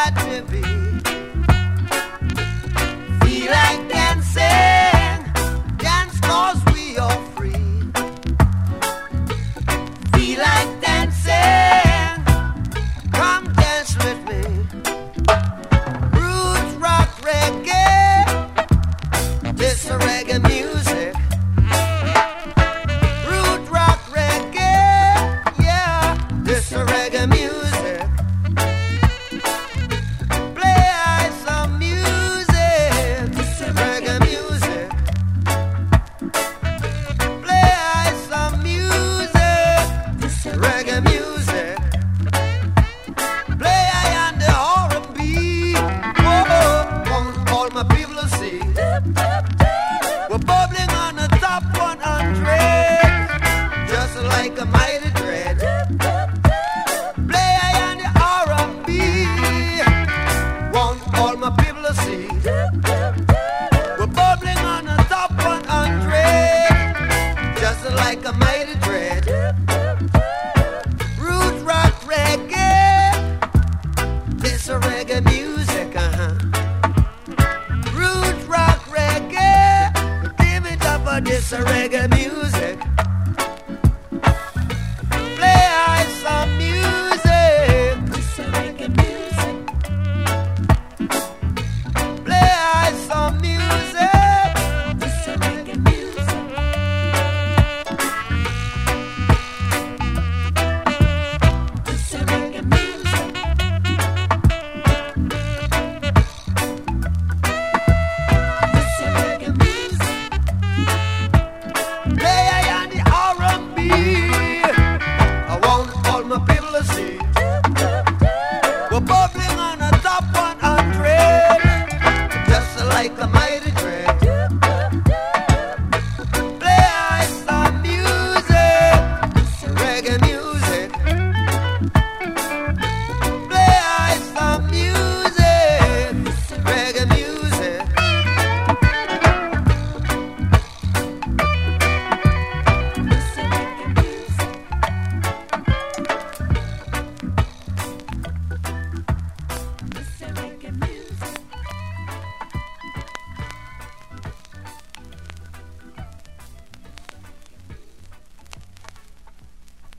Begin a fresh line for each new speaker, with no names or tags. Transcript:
got to be. Reggae music.